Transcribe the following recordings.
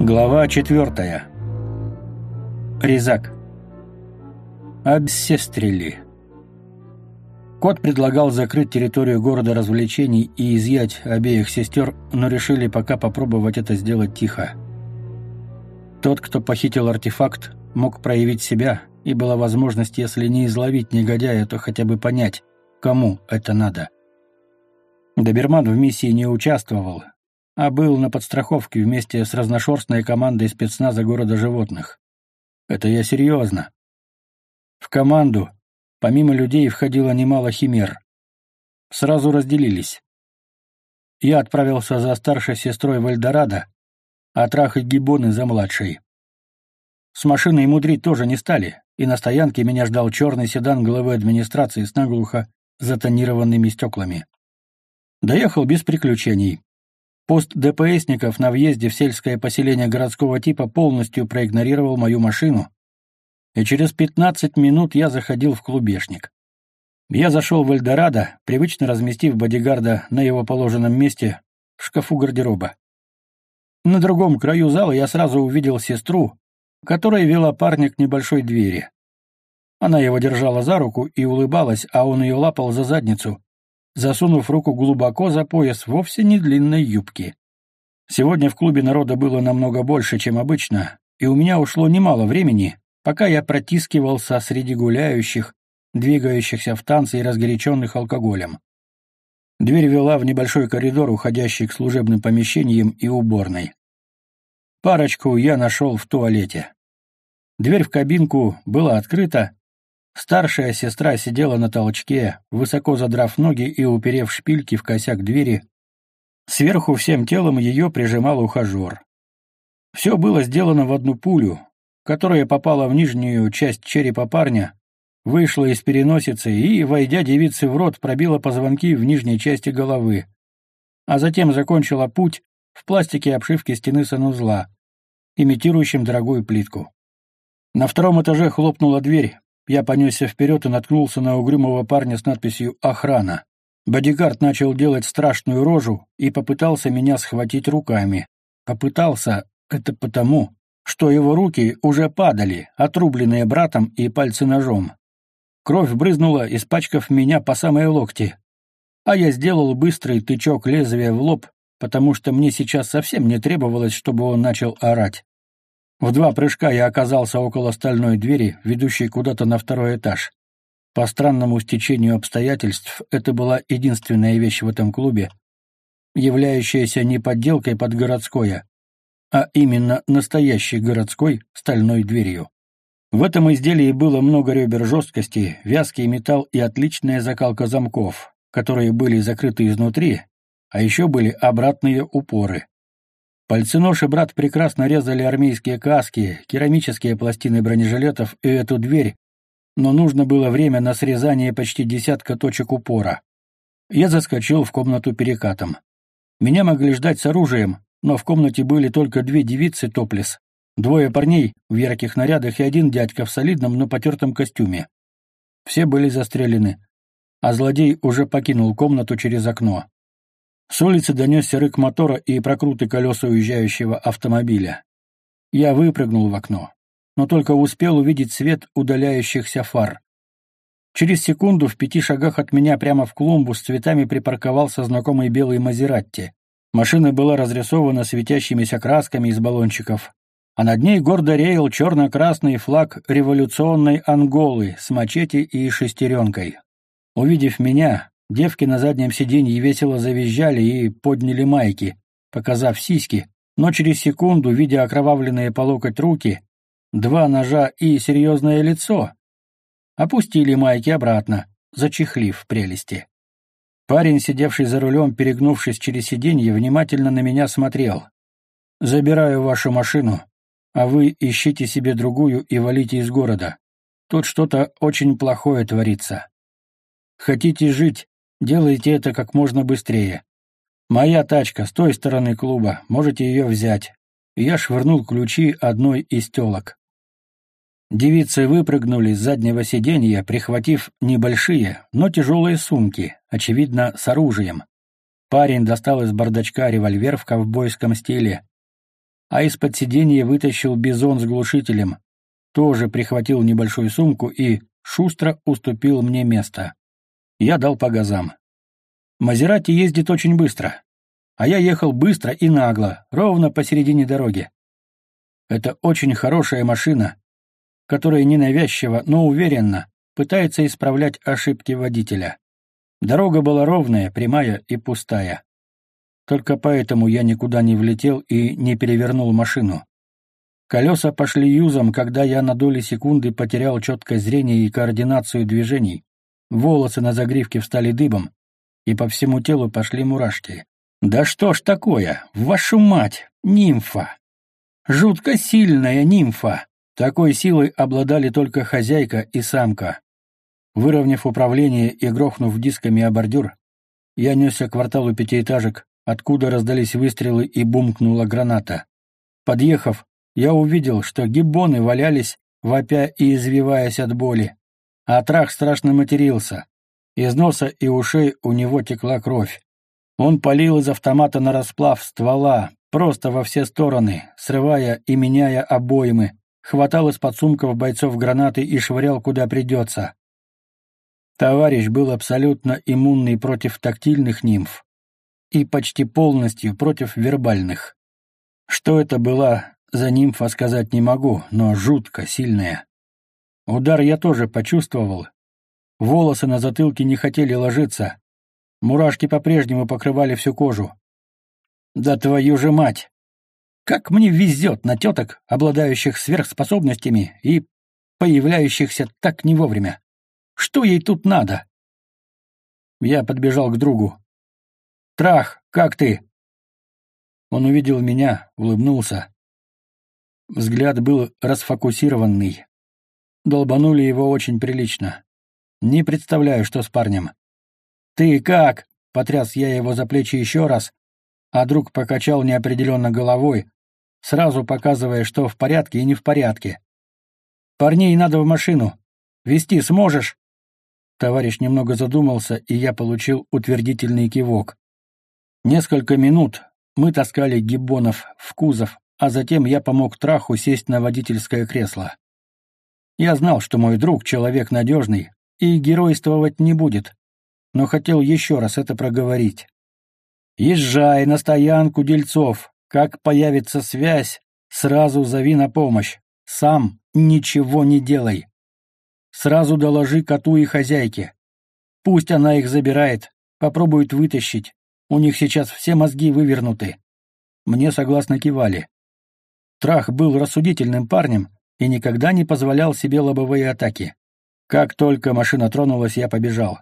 Глава четвертая. Резак. Обсестрели. Кот предлагал закрыть территорию города развлечений и изъять обеих сестер, но решили пока попробовать это сделать тихо. Тот, кто похитил артефакт, мог проявить себя, и была возможность, если не изловить негодяя, то хотя бы понять, кому это надо. Доберман в миссии не участвовал, а был на подстраховке вместе с разношерстной командой спецназа города животных. Это я серьезно. В команду, помимо людей, входило немало химер. Сразу разделились. Я отправился за старшей сестрой Вальдорадо, а трахать гибоны за младшей. С машиной мудрить тоже не стали, и на стоянке меня ждал черный седан главы администрации с наглухо затонированными стеклами. Доехал без приключений. Пост ДПСников на въезде в сельское поселение городского типа полностью проигнорировал мою машину, и через 15 минут я заходил в клубешник. Я зашел в Эльдорадо, привычно разместив бодигарда на его положенном месте в шкафу гардероба. На другом краю зала я сразу увидел сестру, которая вела парня к небольшой двери. Она его держала за руку и улыбалась, а он ее лапал за задницу, засунув руку глубоко за пояс вовсе не длинной юбки. Сегодня в клубе народа было намного больше, чем обычно, и у меня ушло немало времени, пока я протискивался среди гуляющих, двигающихся в танце и разгоряченных алкоголем. Дверь вела в небольшой коридор, уходящий к служебным помещениям и уборной. Парочку я нашел в туалете. Дверь в кабинку была открыта, Старшая сестра сидела на толчке, высоко задрав ноги и уперев шпильки в косяк двери. Сверху всем телом ее прижимал ухажер. Все было сделано в одну пулю, которая попала в нижнюю часть черепа парня, вышла из переносицы и, войдя девице в рот, пробила позвонки в нижней части головы, а затем закончила путь в пластике обшивки стены санузла, имитирующим дорогую плитку. На втором этаже хлопнула дверь, я понесся вперед и наткнулся на угрюмого парня с надписью «Охрана». Бодигард начал делать страшную рожу и попытался меня схватить руками. Попытался — это потому, что его руки уже падали, отрубленные братом и пальцы ножом. Кровь брызнула, испачкав меня по самые локти. А я сделал быстрый тычок лезвия в лоб, потому что мне сейчас совсем не требовалось, чтобы он начал орать. В два прыжка я оказался около стальной двери, ведущей куда-то на второй этаж. По странному стечению обстоятельств, это была единственная вещь в этом клубе, являющаяся не подделкой под городское, а именно настоящей городской стальной дверью. В этом изделии было много ребер жесткости, вязкий металл и отличная закалка замков, которые были закрыты изнутри, а еще были обратные упоры. Пальценож и брат прекрасно резали армейские каски, керамические пластины бронежилетов и эту дверь, но нужно было время на срезание почти десятка точек упора. Я заскочил в комнату перекатом. Меня могли ждать с оружием, но в комнате были только две девицы топлес, двое парней в ярких нарядах и один дядька в солидном, но потертом костюме. Все были застрелены, а злодей уже покинул комнату через окно. С улицы донесся рык мотора и прокруты колеса уезжающего автомобиля. Я выпрыгнул в окно, но только успел увидеть свет удаляющихся фар. Через секунду в пяти шагах от меня прямо в клумбу с цветами припарковался знакомый белый Мазератти. Машина была разрисована светящимися красками из баллончиков, а над ней гордо реял черно-красный флаг революционной Анголы с мачете и шестеренкой. Увидев меня, Девки на заднем сиденье весело завизжали и подняли майки, показав сиськи, но через секунду, видя окровавленные по локоть руки, два ножа и серьезное лицо, опустили майки обратно, зачехлив прелести. Парень, сидевший за рулем, перегнувшись через сиденье, внимательно на меня смотрел. «Забираю вашу машину, а вы ищите себе другую и валите из города. Тут что-то очень плохое творится. Хотите жить, Делайте это как можно быстрее. Моя тачка с той стороны клуба, можете ее взять. я швырнул ключи одной из телок. Девицы выпрыгнули с заднего сиденья, прихватив небольшие, но тяжелые сумки, очевидно, с оружием. Парень достал из бардачка револьвер в ковбойском стиле. а из-под сиденья вытащил бизон с глушителем, тоже прихватил небольшую сумку и шустро уступил мне место. Я дал по газам. Мазерати ездит очень быстро, а я ехал быстро и нагло, ровно посередине дороги. Это очень хорошая машина, которая ненавязчиво, но уверенно пытается исправлять ошибки водителя. Дорога была ровная, прямая и пустая. Только поэтому я никуда не влетел и не перевернул машину. Колеса пошли юзом, когда я на доли секунды потерял четкое зрение и координацию движений. Волосы на загривке встали дыбом, и по всему телу пошли мурашки. «Да что ж такое? Вашу мать! Нимфа! Жутко сильная нимфа!» Такой силой обладали только хозяйка и самка. Выровняв управление и грохнув дисками о бордюр, я несся к кварталу пятиэтажек, откуда раздались выстрелы и бумкнула граната. Подъехав, я увидел, что гиббоны валялись, вопя и извиваясь от боли. А Трах страшно матерился. Из носа и ушей у него текла кровь. Он палил из автомата на расплав ствола, просто во все стороны, срывая и меняя обоймы, хватал из подсумков бойцов гранаты и швырял куда придется. Товарищ был абсолютно иммунный против тактильных нимф и почти полностью против вербальных. Что это была за нимфа, сказать не могу, но жутко сильная. Удар я тоже почувствовал. Волосы на затылке не хотели ложиться. Мурашки по-прежнему покрывали всю кожу. Да твою же мать! Как мне везет на теток, обладающих сверхспособностями и появляющихся так не вовремя. Что ей тут надо? Я подбежал к другу. «Трах, как ты?» Он увидел меня, улыбнулся. Взгляд был расфокусированный. Долбанули его очень прилично. Не представляю, что с парнем. «Ты как?» — потряс я его за плечи еще раз, а друг покачал неопределенно головой, сразу показывая, что в порядке и не в порядке. «Парней надо в машину. Вести сможешь?» Товарищ немного задумался, и я получил утвердительный кивок. Несколько минут мы таскали гиббонов в кузов, а затем я помог Траху сесть на водительское кресло. Я знал, что мой друг — человек надежный и геройствовать не будет, но хотел еще раз это проговорить. «Езжай на стоянку дельцов, как появится связь, сразу зови на помощь. Сам ничего не делай. Сразу доложи коту и хозяйке. Пусть она их забирает, попробует вытащить. У них сейчас все мозги вывернуты. Мне согласно кивали. Трах был рассудительным парнем и никогда не позволял себе лобовые атаки. Как только машина тронулась, я побежал.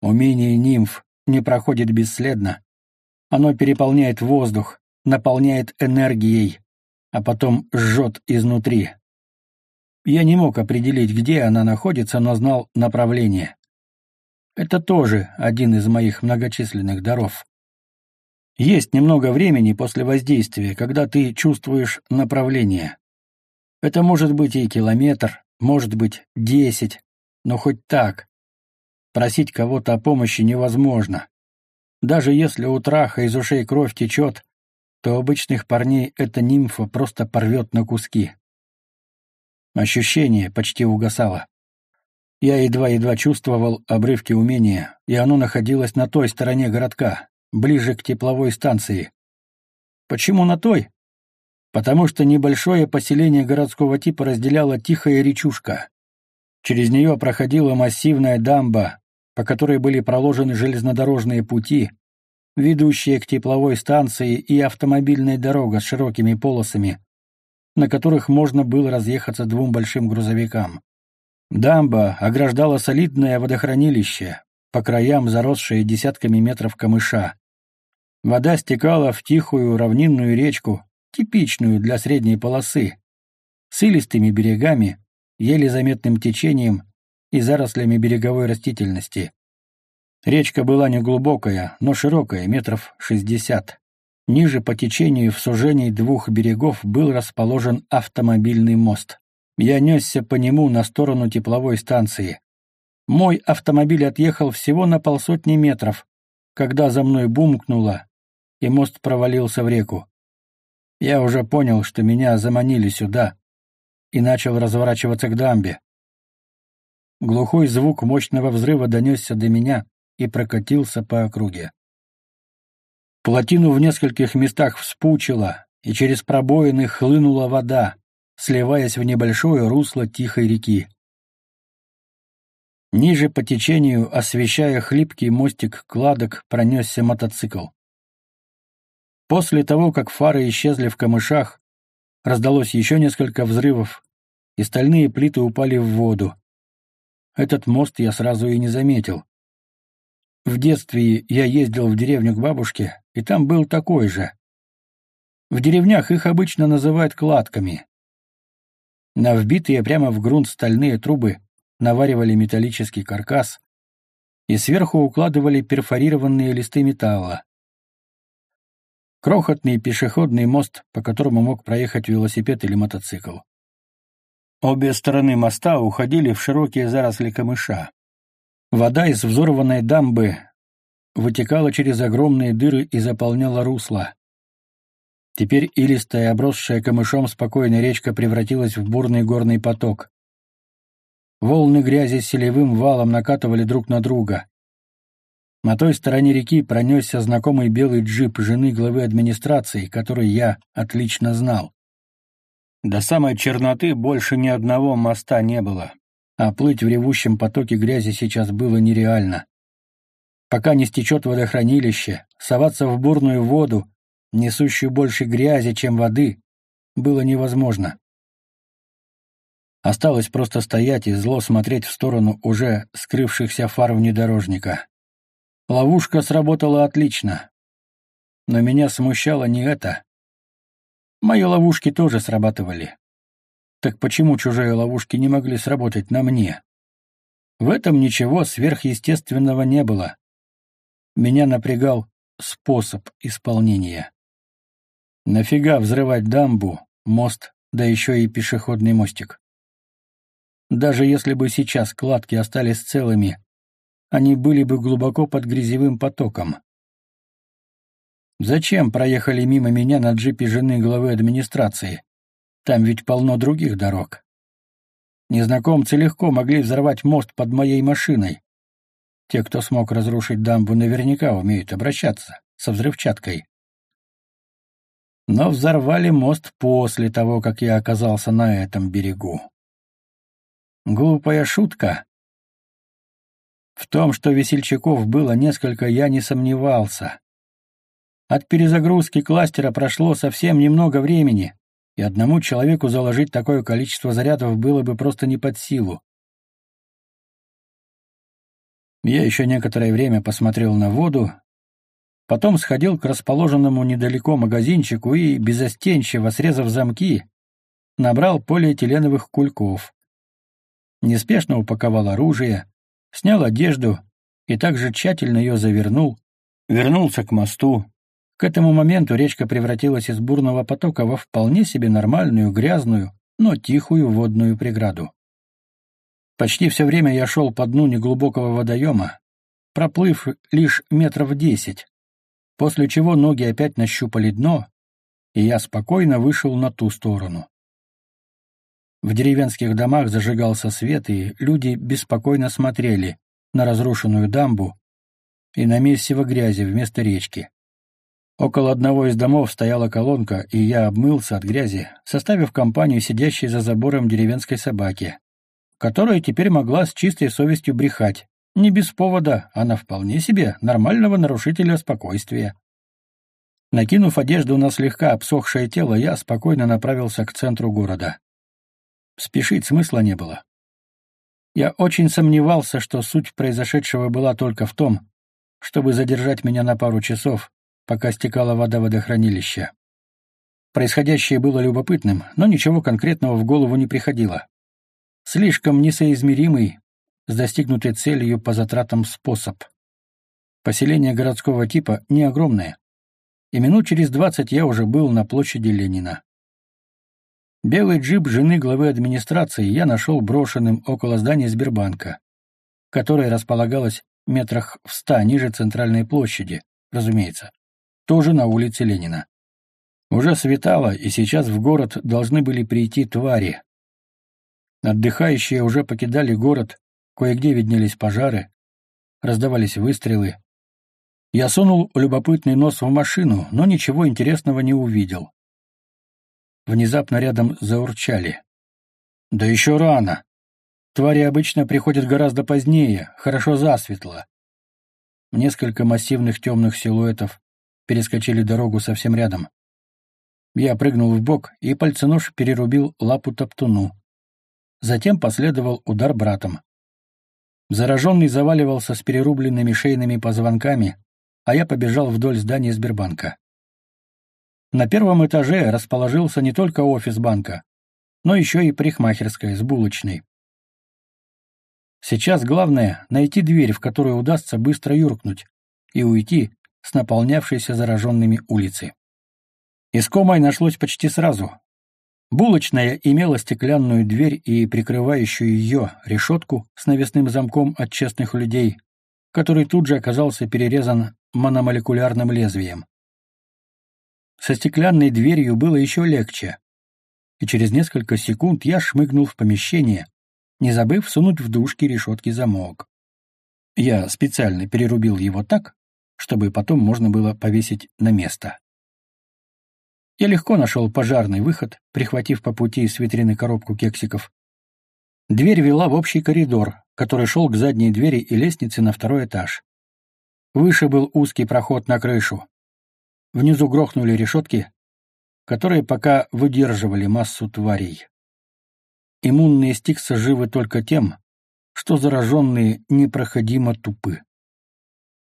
Умение нимф не проходит бесследно. Оно переполняет воздух, наполняет энергией, а потом жжет изнутри. Я не мог определить, где она находится, но знал направление. Это тоже один из моих многочисленных даров. Есть немного времени после воздействия, когда ты чувствуешь направление. Это может быть и километр, может быть десять, но хоть так. Просить кого-то о помощи невозможно. Даже если у траха из ушей кровь течет, то обычных парней эта нимфа просто порвет на куски. Ощущение почти угасало. Я едва-едва чувствовал обрывки умения, и оно находилось на той стороне городка, ближе к тепловой станции. Почему на той? Потому что небольшое поселение городского типа разделяла тихая речушка. Через нее проходила массивная дамба, по которой были проложены железнодорожные пути, ведущие к тепловой станции и автомобильная дорога с широкими полосами, на которых можно было разъехаться двум большим грузовикам. Дамба ограждала солидное водохранилище, по краям заросшее десятками метров камыша. Вода стекала в тихую равнинную речку, типичную для средней полосы, с илистыми берегами, еле заметным течением и зарослями береговой растительности. Речка была неглубокая, но широкая, метров шестьдесят. Ниже по течению в сужении двух берегов был расположен автомобильный мост. Я несся по нему на сторону тепловой станции. Мой автомобиль отъехал всего на полсотни метров, когда за мной бумкнуло, и мост провалился в реку. Я уже понял, что меня заманили сюда, и начал разворачиваться к дамбе. Глухой звук мощного взрыва донесся до меня и прокатился по округе. Плотину в нескольких местах вспучило, и через пробоины хлынула вода, сливаясь в небольшое русло тихой реки. Ниже по течению, освещая хлипкий мостик кладок, пронесся мотоцикл. После того, как фары исчезли в камышах, раздалось еще несколько взрывов, и стальные плиты упали в воду. Этот мост я сразу и не заметил. В детстве я ездил в деревню к бабушке, и там был такой же. В деревнях их обычно называют кладками. На вбитые прямо в грунт стальные трубы наваривали металлический каркас и сверху укладывали перфорированные листы металла. Крохотный пешеходный мост, по которому мог проехать велосипед или мотоцикл. Обе стороны моста уходили в широкие заросли камыша. Вода из взорванной дамбы вытекала через огромные дыры и заполняла русло. Теперь илистая, обросшая камышом спокойная речка превратилась в бурный горный поток. Волны грязи селевым валом накатывали друг на друга. На той стороне реки пронесся знакомый белый джип жены главы администрации, который я отлично знал. До самой черноты больше ни одного моста не было, а плыть в ревущем потоке грязи сейчас было нереально. Пока не стечет водохранилище, соваться в бурную воду, несущую больше грязи, чем воды, было невозможно. Осталось просто стоять и зло смотреть в сторону уже скрывшихся фар внедорожника. Ловушка сработала отлично. Но меня смущало не это. Мои ловушки тоже срабатывали. Так почему чужие ловушки не могли сработать на мне? В этом ничего сверхъестественного не было. Меня напрягал способ исполнения. Нафига взрывать дамбу, мост, да еще и пешеходный мостик? Даже если бы сейчас кладки остались целыми, они были бы глубоко под грязевым потоком. Зачем проехали мимо меня на джипе жены главы администрации? Там ведь полно других дорог. Незнакомцы легко могли взорвать мост под моей машиной. Те, кто смог разрушить дамбу, наверняка умеют обращаться со взрывчаткой. Но взорвали мост после того, как я оказался на этом берегу. Глупая шутка. В том, что весельчаков было несколько, я не сомневался. От перезагрузки кластера прошло совсем немного времени, и одному человеку заложить такое количество зарядов было бы просто не под силу. Я еще некоторое время посмотрел на воду, потом сходил к расположенному недалеко магазинчику и, безостенчиво срезав замки, набрал полиэтиленовых кульков неспешно упаковал оружие, снял одежду и также тщательно ее завернул, вернулся к мосту. К этому моменту речка превратилась из бурного потока во вполне себе нормальную, грязную, но тихую водную преграду. Почти все время я шел по дну неглубокого водоема, проплыв лишь метров десять, после чего ноги опять нащупали дно, и я спокойно вышел на ту сторону. В деревенских домах зажигался свет, и люди беспокойно смотрели на разрушенную дамбу и на месиво грязи вместо речки. Около одного из домов стояла колонка, и я обмылся от грязи, составив компанию сидящей за забором деревенской собаки, которая теперь могла с чистой совестью брехать, не без повода, а на вполне себе нормального нарушителя спокойствия. Накинув одежду на слегка обсохшее тело, я спокойно направился к центру города. Спешить смысла не было. Я очень сомневался, что суть произошедшего была только в том, чтобы задержать меня на пару часов, пока стекала вода водохранилища. Происходящее было любопытным, но ничего конкретного в голову не приходило. Слишком несоизмеримый с достигнутой целью по затратам способ. Поселение городского типа не огромное, и минут через двадцать я уже был на площади Ленина. Белый джип жены главы администрации я нашел брошенным около здания Сбербанка, которое располагалось метрах в ста ниже центральной площади, разумеется, тоже на улице Ленина. Уже светало, и сейчас в город должны были прийти твари. Отдыхающие уже покидали город, кое-где виднелись пожары, раздавались выстрелы. Я сунул любопытный нос в машину, но ничего интересного не увидел. Внезапно рядом заурчали. Да еще рано. Твари обычно приходят гораздо позднее, хорошо засветло. Несколько массивных темных силуэтов перескочили дорогу совсем рядом. Я прыгнул в бок и пальценож перерубил лапу топтуну. Затем последовал удар братом. Зараженный заваливался с перерубленными шейными позвонками, а я побежал вдоль здания Сбербанка. На первом этаже расположился не только офис банка, но еще и парикмахерская с булочной. Сейчас главное — найти дверь, в которую удастся быстро юркнуть, и уйти с наполнявшейся зараженными улицы. Искомой нашлось почти сразу. Булочная имела стеклянную дверь и прикрывающую ее решетку с навесным замком от честных людей, который тут же оказался перерезан мономолекулярным лезвием. Со стеклянной дверью было еще легче, и через несколько секунд я шмыгнул в помещение, не забыв сунуть в дужки решетки замок. Я специально перерубил его так, чтобы потом можно было повесить на место. Я легко нашел пожарный выход, прихватив по пути с витрины коробку кексиков. Дверь вела в общий коридор, который шел к задней двери и лестнице на второй этаж. Выше был узкий проход на крышу. Внизу грохнули решетки, которые пока выдерживали массу тварей. Иммунные стиксы живы только тем, что зараженные непроходимо тупы.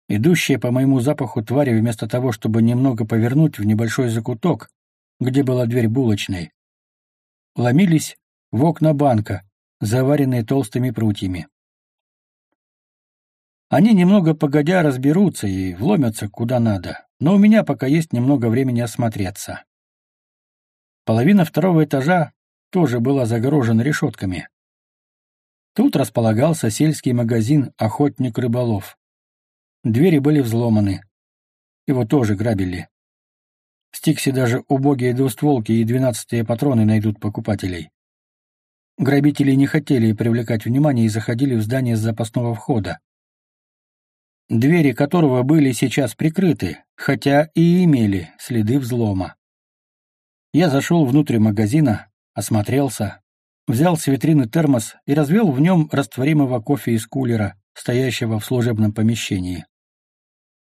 Идущие по моему запаху твари, вместо того, чтобы немного повернуть в небольшой закуток, где была дверь булочной, ломились в окна банка, заваренные толстыми прутьями. Они немного погодя разберутся и вломятся куда надо, но у меня пока есть немного времени осмотреться. Половина второго этажа тоже была загорожена решетками. Тут располагался сельский магазин «Охотник-рыболов». Двери были взломаны. Его тоже грабили. В Стиксе даже убогие двустволки и двенадцатые патроны найдут покупателей. Грабители не хотели привлекать внимание и заходили в здание с запасного входа, двери которого были сейчас прикрыты, хотя и имели следы взлома. Я зашел внутрь магазина, осмотрелся, взял с витрины термос и развел в нем растворимого кофе из кулера, стоящего в служебном помещении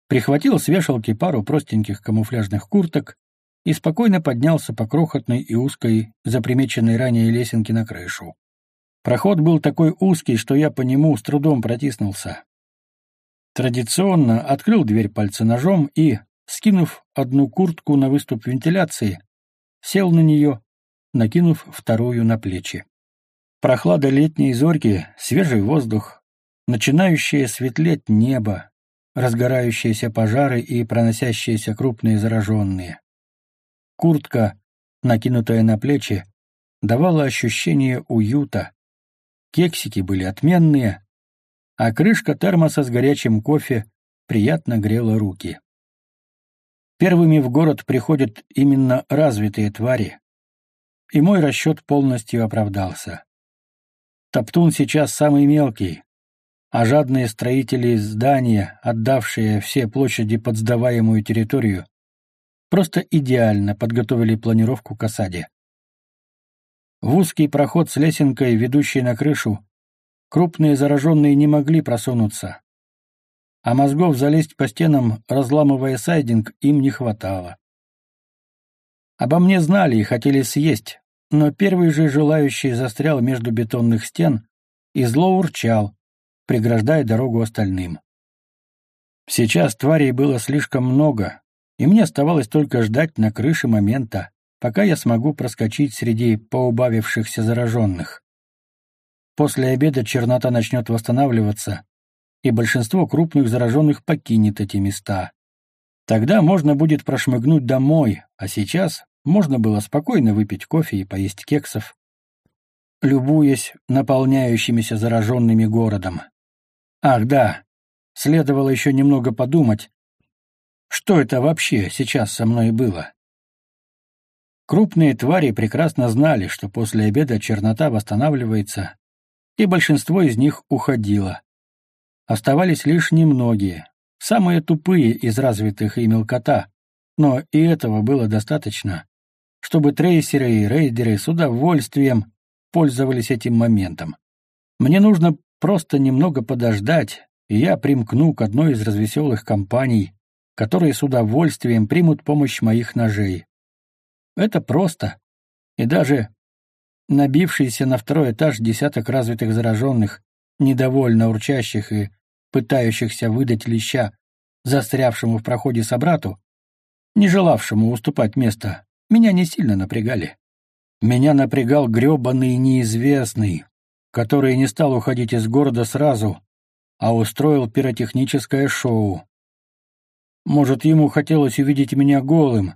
прихватил с вешалки пару простеньких камуфляжных курток и спокойно поднялся по крохотной и узкой, запримеченной ранее лесенке на крышу. Проход был такой узкий, что я по нему с трудом протиснулся. Традиционно открыл дверь пальценожом и, скинув одну куртку на выступ вентиляции, сел на нее, накинув вторую на плечи. Прохлада летней зорьки, свежий воздух, начинающее светлеть небо, разгорающиеся пожары и проносящиеся крупные зараженные. Куртка, накинутая на плечи, давала ощущение уюта. Кексики были отменные, а крышка термоса с горячим кофе приятно грела руки. Первыми в город приходят именно развитые твари, и мой расчет полностью оправдался. Топтун сейчас самый мелкий, а жадные строители здания, отдавшие все площади под сдаваемую территорию, просто идеально подготовили планировку к осаде. В узкий проход с лесенкой, ведущей на крышу, крупные зараженные не могли просунуться, а мозгов залезть по стенам, разламывая сайдинг, им не хватало. Обо мне знали и хотели съесть, но первый же желающий застрял между бетонных стен и зло урчал, преграждая дорогу остальным. Сейчас тварей было слишком много, и мне оставалось только ждать на крыше момента, пока я смогу проскочить среди поубавившихся зараженных. После обеда чернота начнет восстанавливаться, и большинство крупных зараженных покинет эти места. Тогда можно будет прошмыгнуть домой, а сейчас можно было спокойно выпить кофе и поесть кексов, любуясь наполняющимися зараженными городом. Ах, да, следовало еще немного подумать, что это вообще сейчас со мной было. Крупные твари прекрасно знали, что после обеда чернота восстанавливается, и большинство из них уходило. Оставались лишь немногие, самые тупые из развитых и мелкота, но и этого было достаточно, чтобы трейсеры и рейдеры с удовольствием пользовались этим моментом. Мне нужно просто немного подождать, и я примкну к одной из развеселых компаний, которые с удовольствием примут помощь моих ножей. Это просто. И даже набившийся на второй этаж десяток развитых зараженных, недовольно урчащих и пытающихся выдать леща застрявшему в проходе собрату, не желавшему уступать место, меня не сильно напрягали. Меня напрягал грёбаный неизвестный, который не стал уходить из города сразу, а устроил пиротехническое шоу. Может, ему хотелось увидеть меня голым,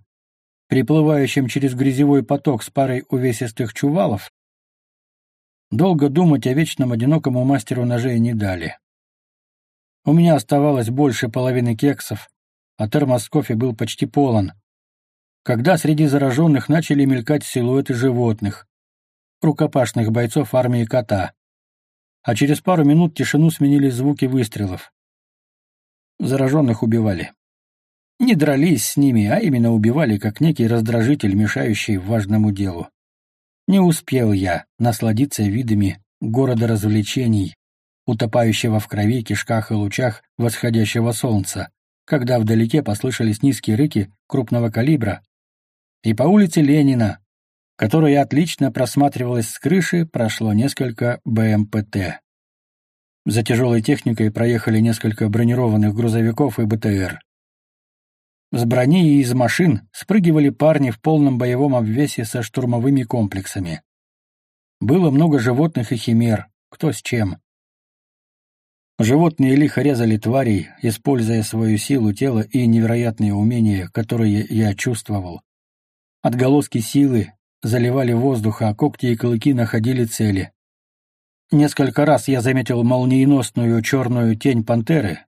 приплывающим через грязевой поток с парой увесистых чувалов? Долго думать о вечном одинокому мастеру ножей не дали. У меня оставалось больше половины кексов, а термос кофе был почти полон, когда среди зараженных начали мелькать силуэты животных, рукопашных бойцов армии кота. А через пару минут тишину сменили звуки выстрелов. Зараженных убивали. Не дрались с ними, а именно убивали, как некий раздражитель, мешающий важному делу. Не успел я насладиться видами города развлечений, утопающего в крови, кишках и лучах восходящего солнца, когда вдалеке послышались низкие рыки крупного калибра, и по улице Ленина, которая отлично просматривалась с крыши, прошло несколько БМПТ. За тяжелой техникой проехали несколько бронированных грузовиков и БТР. С брони и из машин спрыгивали парни в полном боевом обвесе со штурмовыми комплексами. Было много животных и химер, кто с чем. Животные лихо резали тварей, используя свою силу тела и невероятные умения, которые я чувствовал. Отголоски силы заливали воздух, а когти и клыки находили цели. Несколько раз я заметил молниеносную черную тень пантеры,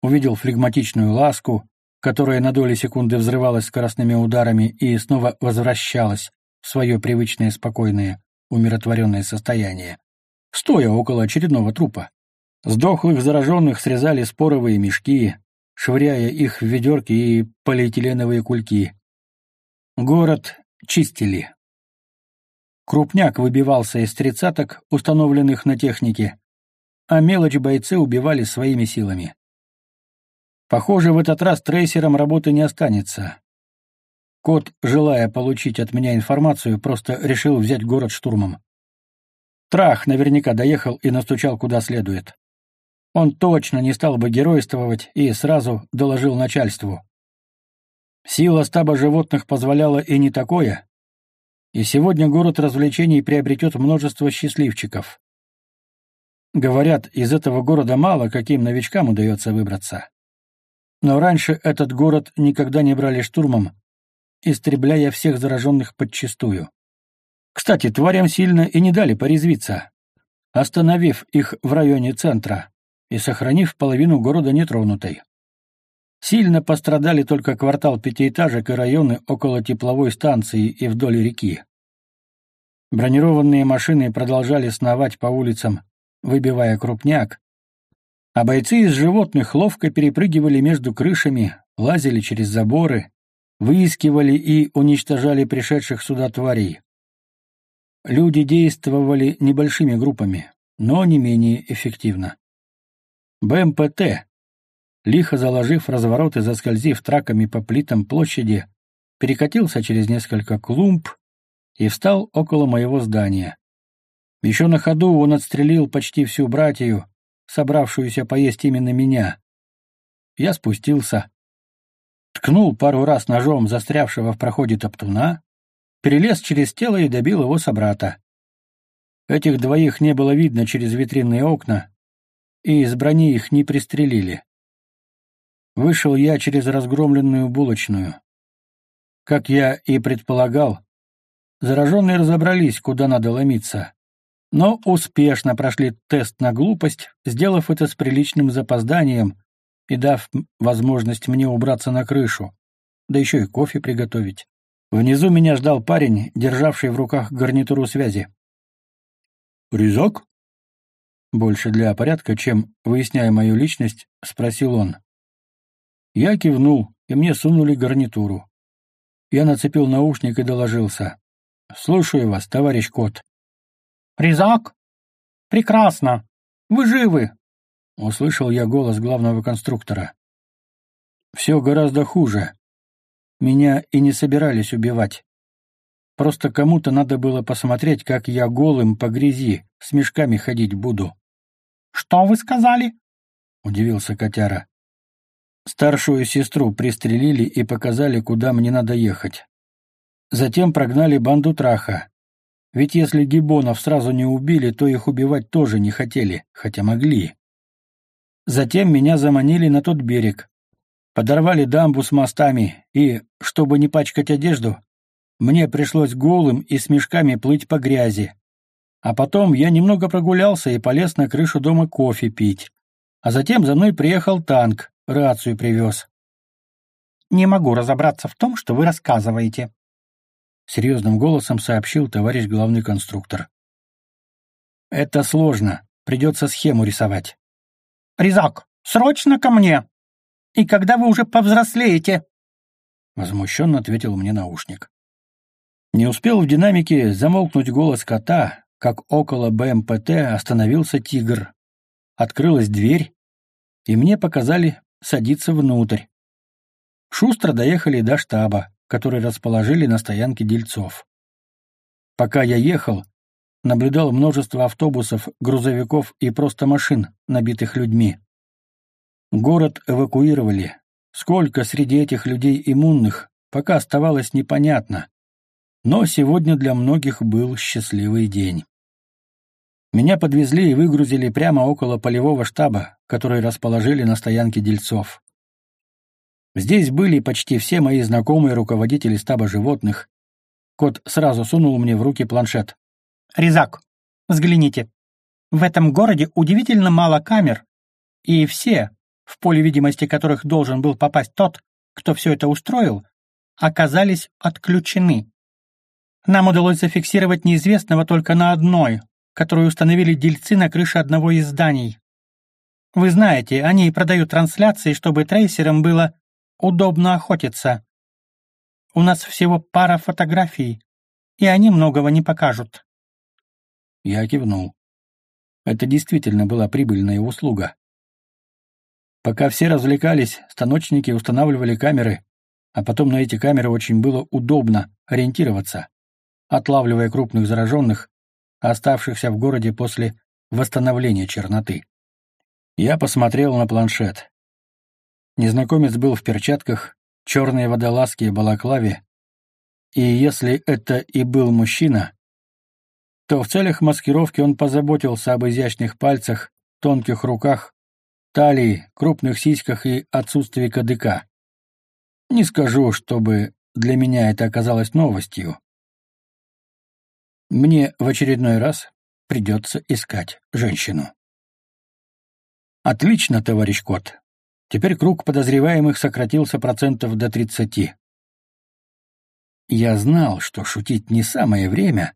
увидел флегматичную ласку, которая на доли секунды взрывалась скоростными ударами и снова возвращалась в свое привычное спокойное, умиротворенное состояние, стоя около очередного трупа. Сдохлых зараженных срезали споровые мешки, швыряя их в ведерки и полиэтиленовые кульки. Город чистили. Крупняк выбивался из тридцаток, установленных на технике, а мелочь бойцы убивали своими силами. Похоже, в этот раз трейсером работы не останется. Кот, желая получить от меня информацию, просто решил взять город штурмом. Трах наверняка доехал и настучал куда следует. Он точно не стал бы геройствовать и сразу доложил начальству. Сила стаба животных позволяла и не такое, и сегодня город развлечений приобретет множество счастливчиков. Говорят, из этого города мало каким новичкам удается выбраться. Но раньше этот город никогда не брали штурмом, истребляя всех зараженных подчистую. Кстати, тварям сильно и не дали порезвиться, остановив их в районе центра и сохранив половину города нетронутой. Сильно пострадали только квартал пятиэтажек и районы около тепловой станции и вдоль реки. Бронированные машины продолжали сновать по улицам, выбивая крупняк, а бойцы из животных ловко перепрыгивали между крышами, лазили через заборы, выискивали и уничтожали пришедших сюда тварей. Люди действовали небольшими группами, но не менее эффективно. БМПТ, лихо заложив разворот и заскользив траками по плитам площади, перекатился через несколько клумб и встал около моего здания. Еще на ходу он отстрелил почти всю братью, собравшуюся поесть именно меня. Я спустился, ткнул пару раз ножом застрявшего в проходе топтуна, перелез через тело и добил его собрата. Этих двоих не было видно через витринные окна, и из брони их не пристрелили. Вышел я через разгромленную булочную. Как я и предполагал, зараженные разобрались, куда надо ломиться, но успешно прошли тест на глупость, сделав это с приличным запозданием и дав возможность мне убраться на крышу, да еще и кофе приготовить. Внизу меня ждал парень, державший в руках гарнитуру связи. «Резак?» Больше для порядка, чем, выясняя мою личность, спросил он. Я кивнул, и мне сунули гарнитуру. Я нацепил наушник и доложился. «Слушаю вас, товарищ Кот». «Резак? Прекрасно. Вы живы?» Услышал я голос главного конструктора. «Все гораздо хуже. Меня и не собирались убивать. Просто кому-то надо было посмотреть, как я голым по грязи, с мешками ходить буду». «Что вы сказали?» — удивился котяра. Старшую сестру пристрелили и показали, куда мне надо ехать. Затем прогнали банду Траха. Ведь если гибонов сразу не убили, то их убивать тоже не хотели, хотя могли. Затем меня заманили на тот берег. Подорвали дамбу с мостами, и, чтобы не пачкать одежду, мне пришлось голым и с мешками плыть по грязи. А потом я немного прогулялся и полез на крышу дома кофе пить. А затем за мной приехал танк, Рацию привез. Не могу разобраться в том, что вы рассказываете. Серьезным голосом сообщил товарищ главный конструктор. Это сложно. Придется схему рисовать. Резак, срочно ко мне! И когда вы уже повзрослеете? Возмущенно ответил мне наушник. Не успел в динамике замолкнуть голос кота, как около БМПТ остановился тигр. Открылась дверь, и мне показали садиться внутрь. Шустро доехали до штаба, который расположили на стоянке дельцов. Пока я ехал, наблюдал множество автобусов, грузовиков и просто машин, набитых людьми. Город эвакуировали. Сколько среди этих людей иммунных, пока оставалось непонятно. Но сегодня для многих был счастливый день. Меня подвезли и выгрузили прямо около полевого штаба, который расположили на стоянке дельцов. Здесь были почти все мои знакомые руководители стаба животных. Кот сразу сунул мне в руки планшет. «Резак, взгляните. В этом городе удивительно мало камер, и все, в поле видимости которых должен был попасть тот, кто все это устроил, оказались отключены. Нам удалось зафиксировать неизвестного только на одной, которую установили дельцы на крыше одного из зданий. Вы знаете, они продают трансляции, чтобы трейсерам было удобно охотиться. У нас всего пара фотографий, и они многого не покажут. Я кивнул. Это действительно была прибыльная услуга. Пока все развлекались, станочники устанавливали камеры, а потом на эти камеры очень было удобно ориентироваться, отлавливая крупных зараженных оставшихся в городе после восстановления черноты. Я посмотрел на планшет. Незнакомец был в перчатках, черные водолазки и балаклаве, и если это и был мужчина, то в целях маскировки он позаботился об изящных пальцах, тонких руках, талии, крупных сиськах и отсутствии кадыка. Не скажу, чтобы для меня это оказалось новостью, мне в очередной раз придется искать женщину. Отлично, товарищ Кот. Теперь круг подозреваемых сократился процентов до тридцати. Я знал, что шутить не самое время,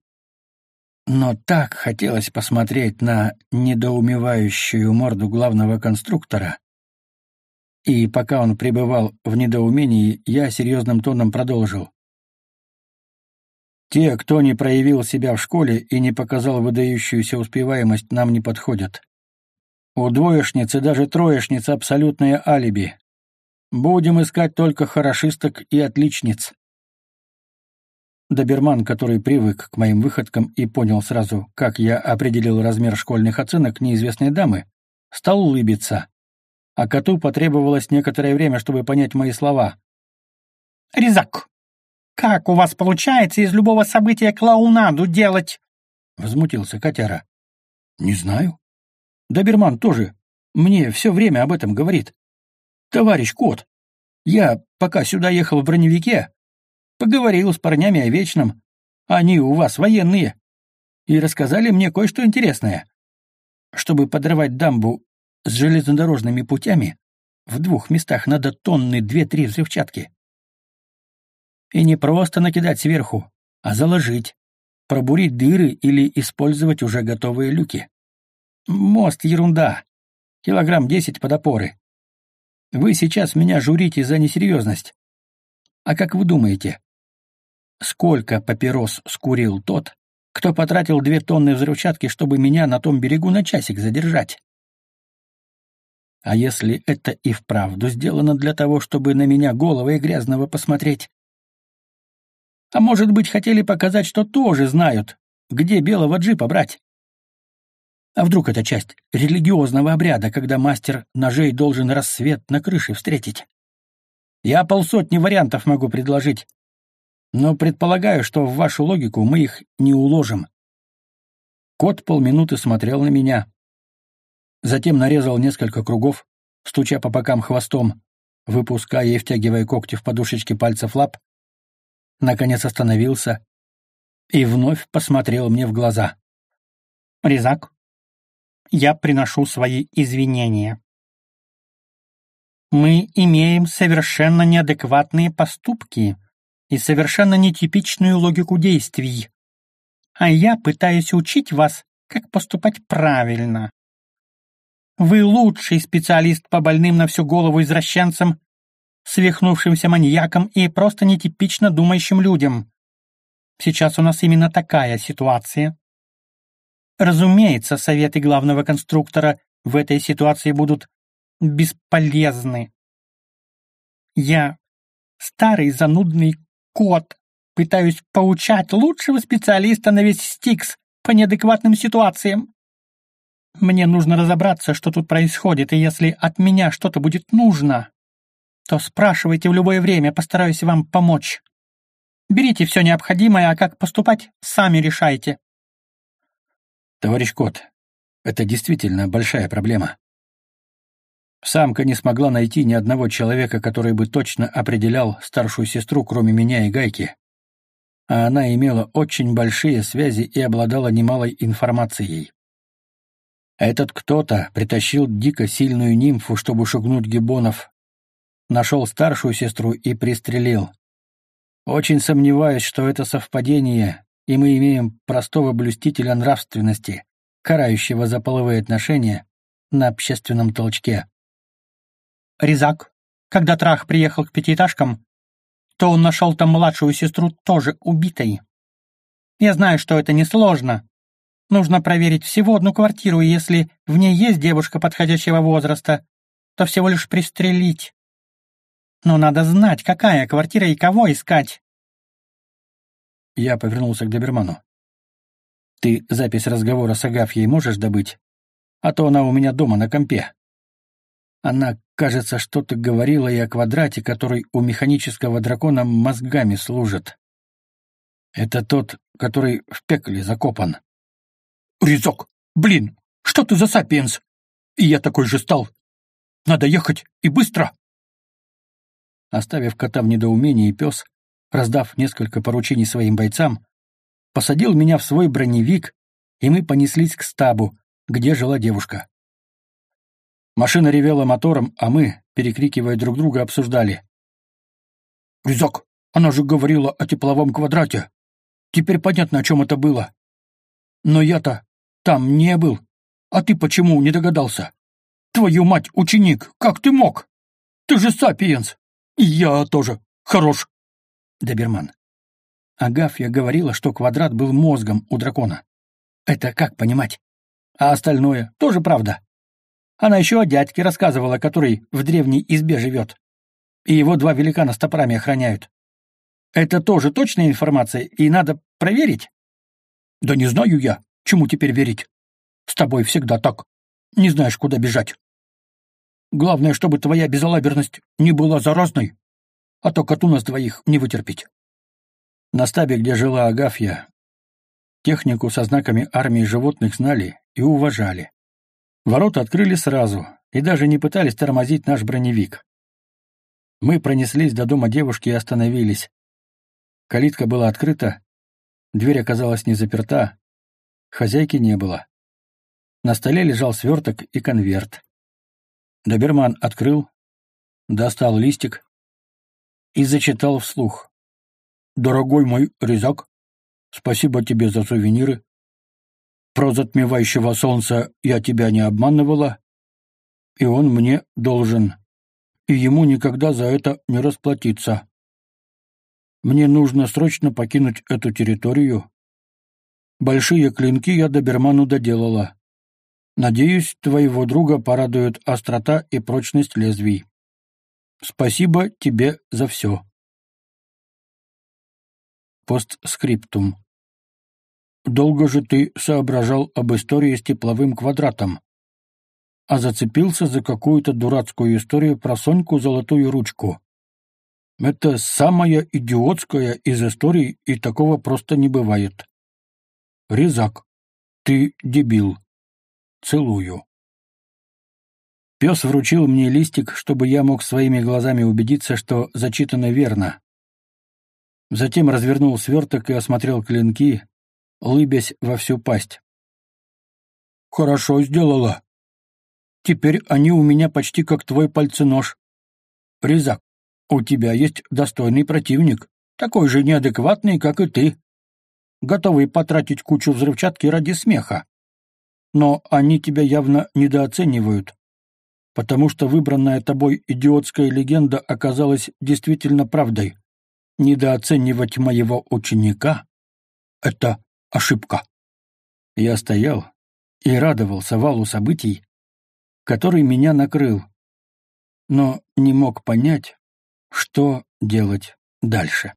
но так хотелось посмотреть на недоумевающую морду главного конструктора. И пока он пребывал в недоумении, я серьезным тоном продолжил. Те, кто не проявил себя в школе и не показал выдающуюся успеваемость, нам не подходят. У двоечниц и даже троечниц абсолютное алиби. Будем искать только хорошисток и отличниц. Доберман, который привык к моим выходкам и понял сразу, как я определил размер школьных оценок неизвестной дамы, стал улыбиться. А коту потребовалось некоторое время, чтобы понять мои слова. «Резак, как у вас получается из любого события клоунаду делать? Возмутился котяра. Не знаю. Доберман тоже мне все время об этом говорит. Товарищ кот, я, пока сюда ехал в броневике, поговорил с парнями о Вечном. Они у вас военные. И рассказали мне кое-что интересное. Чтобы подорвать дамбу с железнодорожными путями, в двух местах надо тонны две-три взрывчатки. И не просто накидать сверху, а заложить, пробурить дыры или использовать уже готовые люки. Мост — ерунда. Килограмм десять под опоры. Вы сейчас меня журите за несерьезность. А как вы думаете, сколько папирос скурил тот, кто потратил две тонны взрывчатки, чтобы меня на том берегу на часик задержать? А если это и вправду сделано для того, чтобы на меня голого и грязного посмотреть? А может быть, хотели показать, что тоже знают, где белого джипа брать? А вдруг это часть религиозного обряда, когда мастер ножей должен рассвет на крыше встретить? Я полсотни вариантов могу предложить, но предполагаю, что в вашу логику мы их не уложим. Кот полминуты смотрел на меня, затем нарезал несколько кругов, стуча по бокам хвостом, выпуская и втягивая когти в подушечки пальцев лап, наконец остановился и вновь посмотрел мне в глаза. «Резак, я приношу свои извинения. Мы имеем совершенно неадекватные поступки и совершенно нетипичную логику действий, а я пытаюсь учить вас, как поступать правильно. Вы лучший специалист по больным на всю голову извращенцам, свихнувшимся маньякам и просто нетипично думающим людям. Сейчас у нас именно такая ситуация. Разумеется, советы главного конструктора в этой ситуации будут бесполезны. Я, старый занудный кот, пытаюсь поучать лучшего специалиста на весь Стикс по неадекватным ситуациям. Мне нужно разобраться, что тут происходит, и если от меня что-то будет нужно, то спрашивайте в любое время, постараюсь вам помочь. Берите все необходимое, а как поступать, сами решайте. Товарищ Кот, это действительно большая проблема. Самка не смогла найти ни одного человека, который бы точно определял старшую сестру, кроме меня и Гайки. А она имела очень большие связи и обладала немалой информацией. Этот кто-то притащил дико сильную нимфу, чтобы шугнуть гибонов, нашел старшую сестру и пристрелил. Очень сомневаюсь, что это совпадение, и мы имеем простого блюстителя нравственности, карающего за половые отношения на общественном толчке. Резак, когда Трах приехал к пятиэтажкам, то он нашел там младшую сестру тоже убитой. Я знаю, что это несложно, Нужно проверить всего одну квартиру, и если в ней есть девушка подходящего возраста, то всего лишь пристрелить. Но надо знать, какая квартира и кого искать. Я повернулся к доберману. Ты запись разговора с Агафьей можешь добыть? А то она у меня дома на компе. Она, кажется, что-то говорила и о квадрате, который у механического дракона мозгами служит. Это тот, который в пекле закопан. «Резок! Блин, что ты за сапиенс? И я такой же стал. Надо ехать, и быстро!» Оставив кота в недоумении, пес, раздав несколько поручений своим бойцам, посадил меня в свой броневик, и мы понеслись к стабу, где жила девушка. Машина ревела мотором, а мы, перекрикивая друг друга, обсуждали. «Резак, она же говорила о тепловом квадрате. Теперь понятно, о чем это было. Но я-то там не был. А ты почему не догадался? Твою мать, ученик, как ты мог? Ты же сапиенс. И я тоже. Хорош. Доберман. Агафья говорила, что квадрат был мозгом у дракона. Это как понимать? А остальное тоже правда. Она еще о дядьке рассказывала, который в древней избе живет. И его два великана с топорами охраняют. Это тоже точная информация, и надо проверить? Да не знаю я. Чему теперь верить? С тобой всегда так. Не знаешь, куда бежать. Главное, чтобы твоя безалаберность не была заразной, а то коту нас двоих не вытерпеть. На стабе, где жила Агафья, технику со знаками армии животных знали и уважали. Ворота открыли сразу и даже не пытались тормозить наш броневик. Мы пронеслись до дома девушки и остановились. Калитка была открыта, дверь оказалась не заперта, Хозяйки не было. На столе лежал сверток и конверт. Доберман открыл, достал листик и зачитал вслух. Дорогой мой резак, спасибо тебе за сувениры. Про затмевающего солнца я тебя не обманывала, и он мне должен, и ему никогда за это не расплатиться. Мне нужно срочно покинуть эту территорию. Большие клинки я доберману доделала. Надеюсь, твоего друга порадует острота и прочность лезвий. Спасибо тебе за все. Постскриптум. Долго же ты соображал об истории с тепловым квадратом, а зацепился за какую-то дурацкую историю про Соньку золотую ручку. Это самая идиотская из историй, и такого просто не бывает. Резак, ты дебил. Целую. Пес вручил мне листик, чтобы я мог своими глазами убедиться, что зачитано верно. Затем развернул сверток и осмотрел клинки, лыбясь во всю пасть. «Хорошо сделала. Теперь они у меня почти как твой пальценож. Резак, у тебя есть достойный противник, такой же неадекватный, как и ты, готовый потратить кучу взрывчатки ради смеха но они тебя явно недооценивают, потому что выбранная тобой идиотская легенда оказалась действительно правдой. Недооценивать моего ученика — это ошибка. Я стоял и радовался валу событий, который меня накрыл, но не мог понять, что делать дальше.